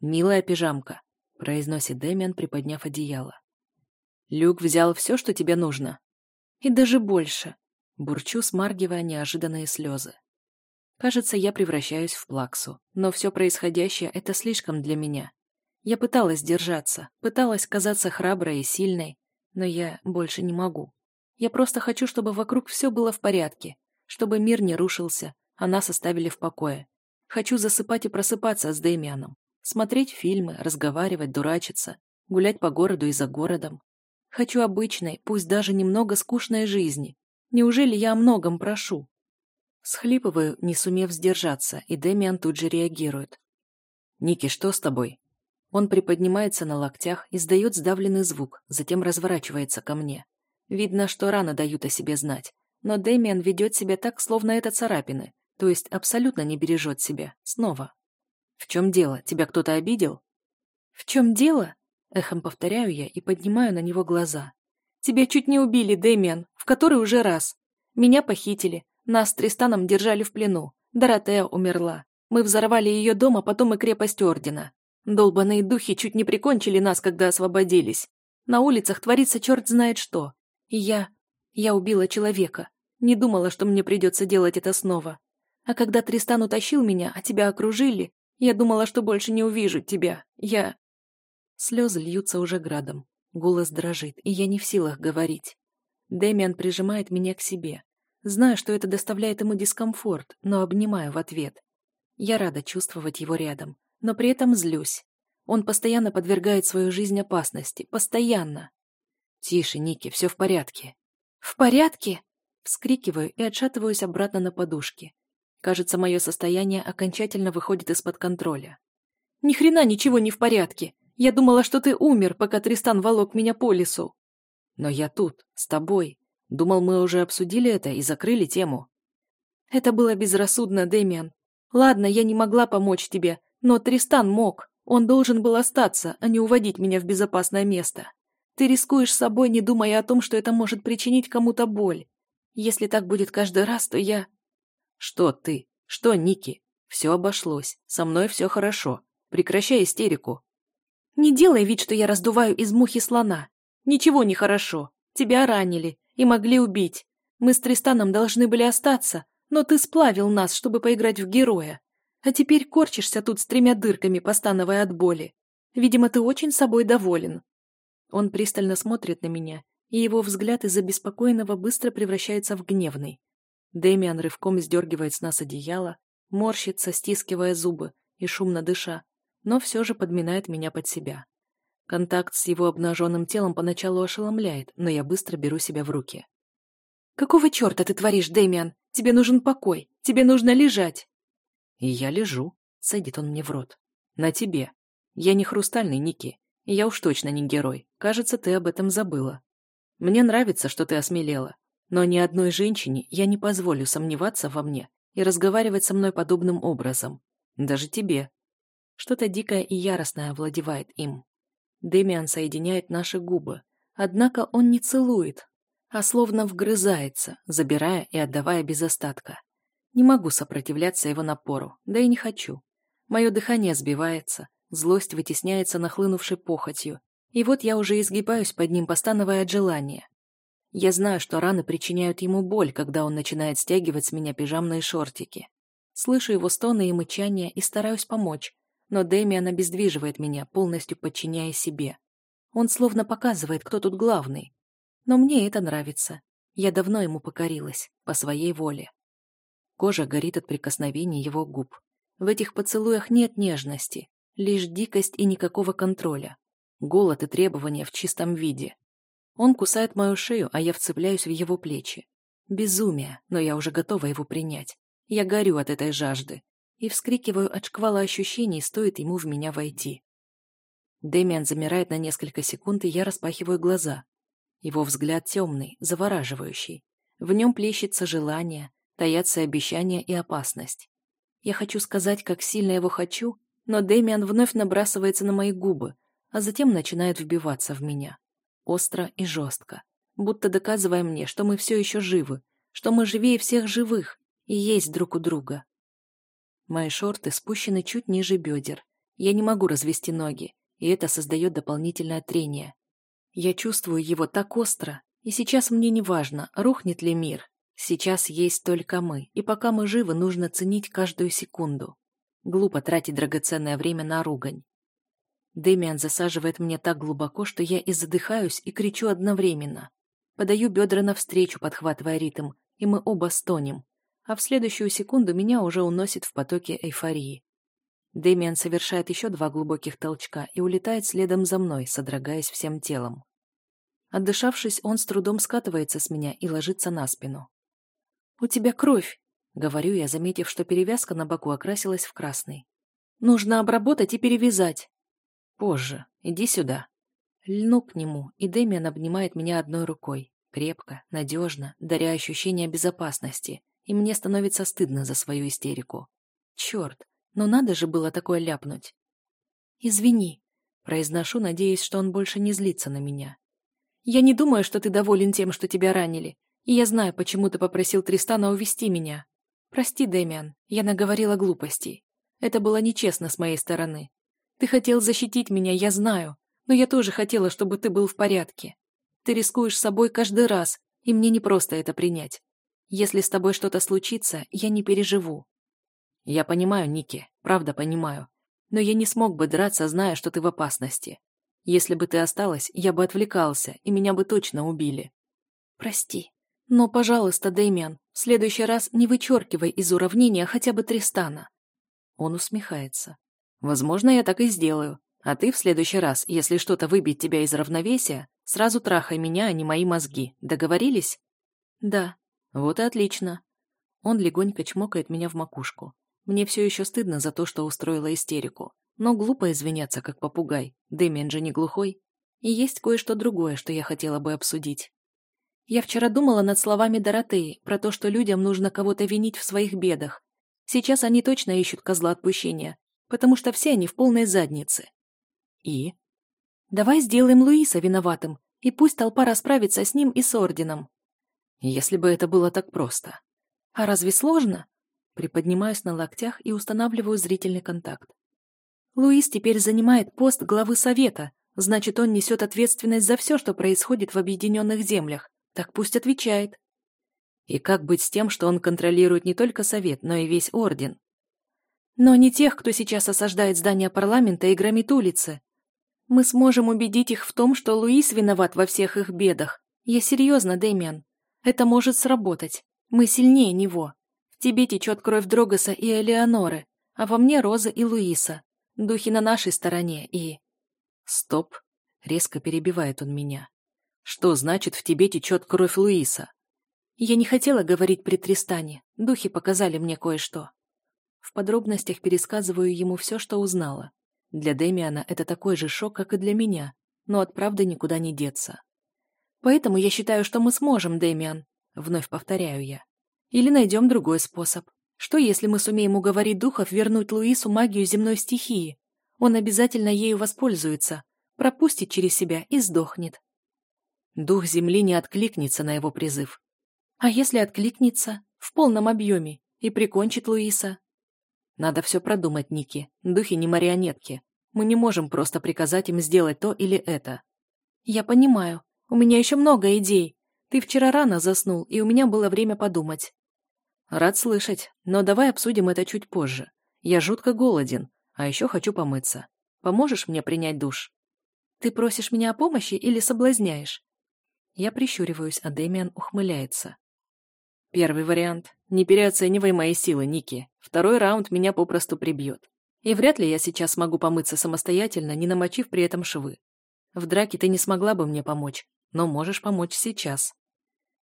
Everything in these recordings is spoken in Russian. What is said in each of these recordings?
«Милая пижамка», — произносит Дэмиан, приподняв одеяло. «Люк взял все, что тебе нужно?» «И даже больше», — бурчу, смаргивая неожиданные слезы. Кажется, я превращаюсь в плаксу, но все происходящее — это слишком для меня. Я пыталась держаться, пыталась казаться храброй и сильной, но я больше не могу. Я просто хочу, чтобы вокруг все было в порядке, чтобы мир не рушился, а нас оставили в покое. Хочу засыпать и просыпаться с Дэмианом, смотреть фильмы, разговаривать, дурачиться, гулять по городу и за городом. Хочу обычной, пусть даже немного скучной жизни. Неужели я о многом прошу? Схлипываю, не сумев сдержаться, и Дэмиан тут же реагирует. «Ники, что с тобой?» Он приподнимается на локтях, издает сдавленный звук, затем разворачивается ко мне. Видно, что рано дают о себе знать. Но Дэмиан ведет себя так, словно это царапины, то есть абсолютно не бережет себя. Снова. «В чем дело? Тебя кто-то обидел?» «В чем дело?» Эхом повторяю я и поднимаю на него глаза. «Тебя чуть не убили, Дэмиан, в который уже раз. Меня похитили, нас с Тристаном держали в плену. Доротея умерла. Мы взорвали ее дом, а потом и крепость Ордена. Долбаные духи чуть не прикончили нас, когда освободились. На улицах творится черт знает что. И я... я убила человека. Не думала, что мне придется делать это снова. А когда Тристан утащил меня, а тебя окружили, я думала, что больше не увижу тебя. Я... Слезы льются уже градом. Голос дрожит, и я не в силах говорить. Дэмиан прижимает меня к себе. Знаю, что это доставляет ему дискомфорт, но обнимаю в ответ. Я рада чувствовать его рядом, но при этом злюсь. Он постоянно подвергает свою жизнь опасности. Постоянно. «Тише, Ники, все в порядке». «В порядке?» Вскрикиваю и отшатываюсь обратно на подушке. Кажется, мое состояние окончательно выходит из-под контроля. «Ни хрена ничего не в порядке. Я думала, что ты умер, пока Тристан волок меня по лесу». «Но я тут, с тобой. Думал, мы уже обсудили это и закрыли тему. Это было безрассудно, Дэмиан. Ладно, я не могла помочь тебе, но Тристан мог. Он должен был остаться, а не уводить меня в безопасное место. Ты рискуешь собой, не думая о том, что это может причинить кому-то боль. Если так будет каждый раз, то я... Что ты? Что, Ники? Все обошлось. Со мной все хорошо. Прекращай истерику. Не делай вид, что я раздуваю из мухи слона. Ничего не хорошо. Тебя ранили и могли убить. Мы с Тристаном должны были остаться, но ты сплавил нас, чтобы поиграть в героя. А теперь корчишься тут с тремя дырками, постановая от боли. Видимо, ты очень собой доволен». Он пристально смотрит на меня, и его взгляд из обеспокоенного быстро превращается в гневный. Дэмиан рывком сдергивает с нас одеяло, морщится, стискивая зубы и шумно дыша, но все же подминает меня под себя. Контакт с его обнаженным телом поначалу ошеломляет, но я быстро беру себя в руки. «Какого черта ты творишь, Дэмиан? Тебе нужен покой, тебе нужно лежать!» «И я лежу», — садит он мне в рот. «На тебе. Я не хрустальный, Ники. Я уж точно не герой. Кажется, ты об этом забыла. Мне нравится, что ты осмелела. Но ни одной женщине я не позволю сомневаться во мне и разговаривать со мной подобным образом. Даже тебе». Что-то дикое и яростное овладевает им. Дэмиан соединяет наши губы, однако он не целует, а словно вгрызается, забирая и отдавая без остатка. Не могу сопротивляться его напору, да и не хочу. Мое дыхание сбивается, злость вытесняется нахлынувшей похотью, и вот я уже изгибаюсь под ним, постановая от желания. Я знаю, что раны причиняют ему боль, когда он начинает стягивать с меня пижамные шортики. Слышу его стоны и мычания и стараюсь помочь, но Дэмиан обездвиживает меня, полностью подчиняя себе. Он словно показывает, кто тут главный. Но мне это нравится. Я давно ему покорилась, по своей воле. Кожа горит от прикосновений его губ. В этих поцелуях нет нежности, лишь дикость и никакого контроля. Голод и требования в чистом виде. Он кусает мою шею, а я вцепляюсь в его плечи. Безумие, но я уже готова его принять. Я горю от этой жажды и вскрикиваю от шквала ощущений, стоит ему в меня войти. Дэмиан замирает на несколько секунд, и я распахиваю глаза. Его взгляд темный, завораживающий. В нем плещется желание, таятся обещания и опасность. Я хочу сказать, как сильно его хочу, но Дэмиан вновь набрасывается на мои губы, а затем начинает вбиваться в меня. Остро и жестко, будто доказывая мне, что мы все еще живы, что мы живее всех живых и есть друг у друга. Мои шорты спущены чуть ниже бедер. Я не могу развести ноги, и это создает дополнительное трение. Я чувствую его так остро, и сейчас мне не важно, рухнет ли мир. Сейчас есть только мы, и пока мы живы, нужно ценить каждую секунду. Глупо тратить драгоценное время на ругань. Дэмиан засаживает мне так глубоко, что я и задыхаюсь, и кричу одновременно. Подаю бедра навстречу, подхватывая ритм, и мы оба стонем. А в следующую секунду меня уже уносит в потоке эйфории. Дэмиан совершает еще два глубоких толчка и улетает следом за мной, содрогаясь всем телом. Отдышавшись, он с трудом скатывается с меня и ложится на спину. «У тебя кровь!» — говорю я, заметив, что перевязка на боку окрасилась в красный. «Нужно обработать и перевязать». «Позже. Иди сюда». Льну к нему, и Дэмиан обнимает меня одной рукой. Крепко, надежно, даря ощущение безопасности, и мне становится стыдно за свою истерику. Черт, но надо же было такое ляпнуть. «Извини», — произношу, надеясь, что он больше не злится на меня. «Я не думаю, что ты доволен тем, что тебя ранили, и я знаю, почему ты попросил Тристана увести меня. Прости, Дэмиан, я наговорила глупостей. Это было нечестно с моей стороны. Ты хотел защитить меня, я знаю, но я тоже хотела, чтобы ты был в порядке. Ты рискуешь собой каждый раз, и мне не просто это принять. Если с тобой что-то случится, я не переживу. Я понимаю, Ники, правда понимаю. Но я не смог бы драться, зная, что ты в опасности. Если бы ты осталась, я бы отвлекался, и меня бы точно убили. Прости. Но, пожалуйста, Дэмиан, в следующий раз не вычеркивай из уравнения хотя бы Тристана. Он усмехается. Возможно, я так и сделаю. А ты в следующий раз, если что-то выбить тебя из равновесия, сразу трахай меня, а не мои мозги. Договорились? Да. Вот и отлично. Он легонько чмокает меня в макушку. Мне все еще стыдно за то, что устроила истерику. Но глупо извиняться, как попугай. Дэмиан же не глухой. И есть кое-что другое, что я хотела бы обсудить. Я вчера думала над словами Доротеи про то, что людям нужно кого-то винить в своих бедах. Сейчас они точно ищут козла отпущения, потому что все они в полной заднице. И? Давай сделаем Луиса виноватым, и пусть толпа расправится с ним и с орденом. Если бы это было так просто. А разве сложно? Приподнимаюсь на локтях и устанавливаю зрительный контакт. Луис теперь занимает пост главы совета, значит, он несет ответственность за все, что происходит в Объединенных Землях. Так пусть отвечает. И как быть с тем, что он контролирует не только совет, но и весь орден? Но не тех, кто сейчас осаждает здание парламента и громит улицы. Мы сможем убедить их в том, что Луис виноват во всех их бедах. Я серьезно, Дэмиан. Это может сработать. Мы сильнее него. В тебе течет кровь Дрогоса и Элеоноры, а во мне Роза и Луиса. Духи на нашей стороне и... Стоп. Резко перебивает он меня. Что значит в тебе течет кровь Луиса? Я не хотела говорить при Тристане. Духи показали мне кое-что. В подробностях пересказываю ему все, что узнала. Для Дэмиана это такой же шок, как и для меня, но от правды никуда не деться. Поэтому я считаю, что мы сможем, Дэмиан, вновь повторяю я. Или найдем другой способ. Что, если мы сумеем уговорить духов вернуть Луису магию земной стихии? Он обязательно ею воспользуется, пропустит через себя и сдохнет. Дух земли не откликнется на его призыв. А если откликнется в полном объеме и прикончит Луиса? Надо все продумать, Ники. Духи не марионетки. Мы не можем просто приказать им сделать то или это. Я понимаю. У меня еще много идей. Ты вчера рано заснул, и у меня было время подумать. Рад слышать, но давай обсудим это чуть позже. Я жутко голоден, а еще хочу помыться. Поможешь мне принять душ? Ты просишь меня о помощи или соблазняешь? Я прищуриваюсь, а Дэмиан ухмыляется. Первый вариант. Не переоценивай мои силы, Ники. Второй раунд меня попросту прибьет. И вряд ли я сейчас смогу помыться самостоятельно, не намочив при этом швы. В драке ты не смогла бы мне помочь, но можешь помочь сейчас.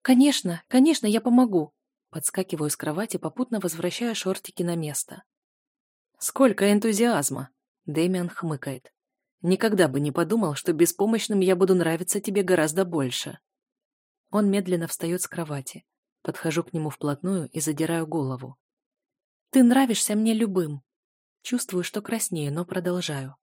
Конечно, конечно, я помогу. Подскакиваю с кровати, попутно возвращая шортики на место. Сколько энтузиазма! Дэмиан хмыкает. Никогда бы не подумал, что беспомощным я буду нравиться тебе гораздо больше. Он медленно встает с кровати. Подхожу к нему вплотную и задираю голову. «Ты нравишься мне любым». Чувствую, что краснею, но продолжаю.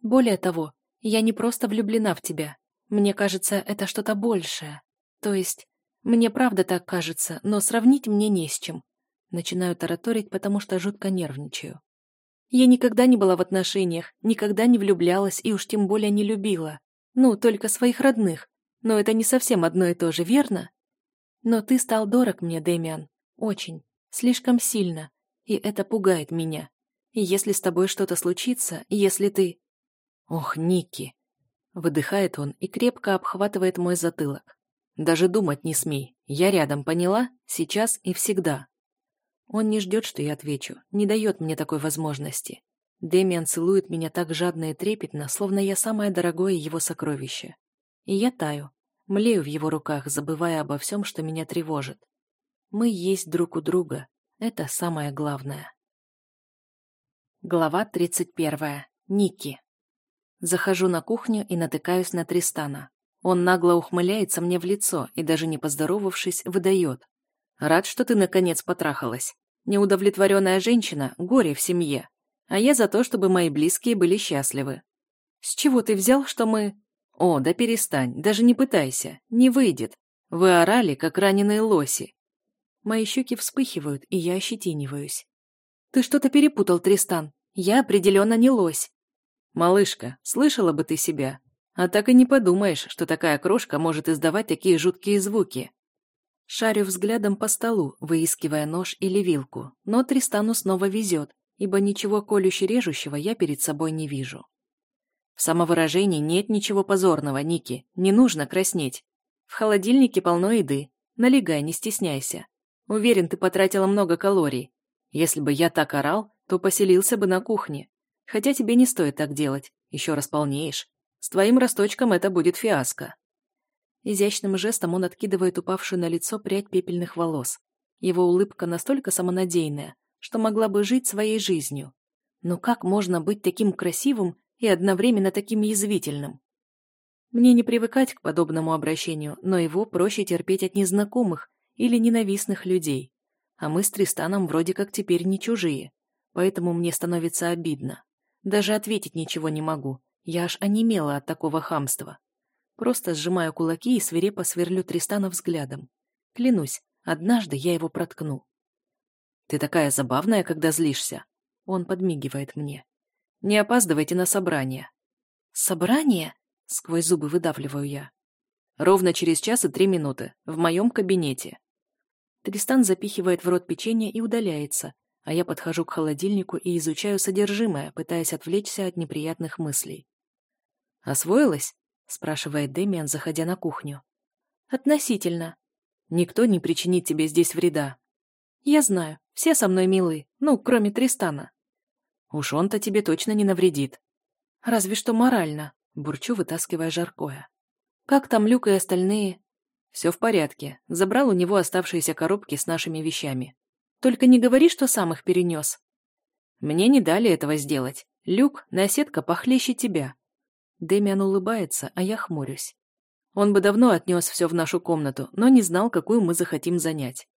«Более того, я не просто влюблена в тебя. Мне кажется, это что-то большее. То есть, мне правда так кажется, но сравнить мне не с чем. Начинаю тараторить, потому что жутко нервничаю. Я никогда не была в отношениях, никогда не влюблялась и уж тем более не любила. Ну, только своих родных. Но это не совсем одно и то же, верно? Но ты стал дорог мне, Дэмиан. Очень. Слишком сильно. И это пугает меня. И если с тобой что-то случится, если ты... Ох, Ники. Выдыхает он и крепко обхватывает мой затылок. Даже думать не смей. Я рядом, поняла? Сейчас и всегда. Он не ждет, что я отвечу, не дает мне такой возможности. Дэмиан целует меня так жадно и трепетно, словно я самое дорогое его сокровище. И я таю, млею в его руках, забывая обо всем, что меня тревожит. Мы есть друг у друга. Это самое главное. Глава 31. Ники. Захожу на кухню и натыкаюсь на Тристана. Он нагло ухмыляется мне в лицо и, даже не поздоровавшись, выдает. Рад, что ты наконец потрахалась. Неудовлетворенная женщина – горе в семье. А я за то, чтобы мои близкие были счастливы. С чего ты взял, что мы... О, да перестань, даже не пытайся, не выйдет. Вы орали, как раненые лоси. Мои щеки вспыхивают, и я ощетиниваюсь. Ты что-то перепутал, Тристан. Я определенно не лось. Малышка, слышала бы ты себя. А так и не подумаешь, что такая крошка может издавать такие жуткие звуки. Шарю взглядом по столу, выискивая нож или вилку, но Тристану снова везет, ибо ничего колюще-режущего я перед собой не вижу. В самовыражении нет ничего позорного, Ники, не нужно краснеть. В холодильнике полно еды, налегай, не стесняйся. Уверен, ты потратила много калорий. Если бы я так орал, то поселился бы на кухне. Хотя тебе не стоит так делать, еще раз полнеешь. С твоим росточком это будет фиаско. Изящным жестом он откидывает упавшую на лицо прядь пепельных волос. Его улыбка настолько самонадеянная, что могла бы жить своей жизнью. Но как можно быть таким красивым и одновременно таким язвительным? Мне не привыкать к подобному обращению, но его проще терпеть от незнакомых или ненавистных людей. А мы с Тристаном вроде как теперь не чужие, поэтому мне становится обидно. Даже ответить ничего не могу, я аж онемела от такого хамства. Просто сжимаю кулаки и свирепо сверлю Тристана взглядом. Клянусь, однажды я его проткну. «Ты такая забавная, когда злишься!» Он подмигивает мне. «Не опаздывайте на собрание». «Собрание?» — сквозь зубы выдавливаю я. «Ровно через час и три минуты. В моем кабинете». Тристан запихивает в рот печенье и удаляется, а я подхожу к холодильнику и изучаю содержимое, пытаясь отвлечься от неприятных мыслей. «Освоилась?» — спрашивает Дэмиан, заходя на кухню. «Относительно. Никто не причинит тебе здесь вреда». «Я знаю, все со мной милы, ну, кроме Тристана». «Уж он-то тебе точно не навредит». «Разве что морально», — бурчу, вытаскивая жаркое. «Как там Люк и остальные?» «Все в порядке. Забрал у него оставшиеся коробки с нашими вещами. Только не говори, что сам их перенес». «Мне не дали этого сделать. Люк — наседка похлеще тебя. Дэмиан улыбается, а я хмурюсь. Он бы давно отнес все в нашу комнату, но не знал, какую мы захотим занять.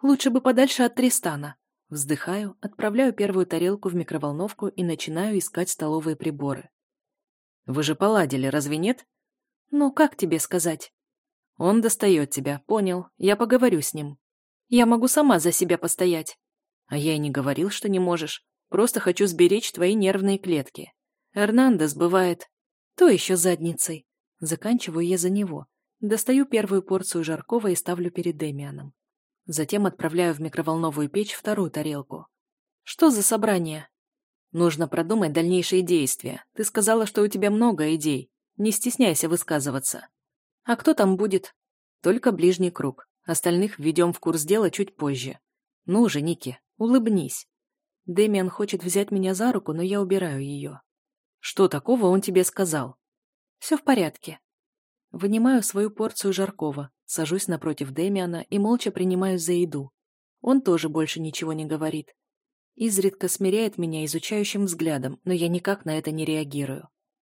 Лучше бы подальше от Тристана. Вздыхаю, отправляю первую тарелку в микроволновку и начинаю искать столовые приборы. Вы же поладили, разве нет? Ну, как тебе сказать? Он достает тебя, понял. Я поговорю с ним. Я могу сама за себя постоять. А я и не говорил, что не можешь. Просто хочу сберечь твои нервные клетки. Эрнандес бывает... То еще задницей. Заканчиваю я за него. Достаю первую порцию жаркого и ставлю перед Демианом. Затем отправляю в микроволновую печь вторую тарелку. Что за собрание? Нужно продумать дальнейшие действия. Ты сказала, что у тебя много идей. Не стесняйся высказываться. А кто там будет? Только ближний круг. Остальных введем в курс дела чуть позже. Ну же, Ники, улыбнись. Дэмиан хочет взять меня за руку, но я убираю ее. Что такого он тебе сказал? Все в порядке. Вынимаю свою порцию жаркого, сажусь напротив Дэмиана и молча принимаюсь за еду. Он тоже больше ничего не говорит. Изредка смиряет меня изучающим взглядом, но я никак на это не реагирую.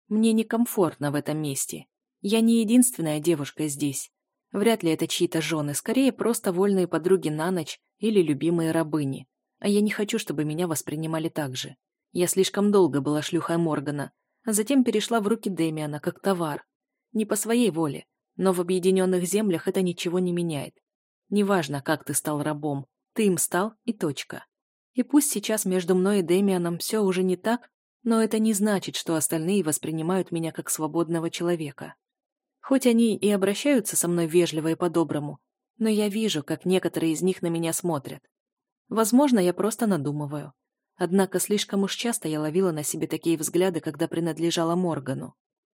Мне некомфортно в этом месте. Я не единственная девушка здесь. Вряд ли это чьи-то жены, скорее просто вольные подруги на ночь или любимые рабыни. А я не хочу, чтобы меня воспринимали так же. Я слишком долго была шлюхой Моргана, а затем перешла в руки Демиана как товар. Не по своей воле, но в объединенных землях это ничего не меняет. Неважно, как ты стал рабом, ты им стал и точка. И пусть сейчас между мной и Дэмианом все уже не так, но это не значит, что остальные воспринимают меня как свободного человека. Хоть они и обращаются со мной вежливо и по-доброму, но я вижу, как некоторые из них на меня смотрят. Возможно, я просто надумываю. Однако слишком уж часто я ловила на себе такие взгляды, когда принадлежала Моргану.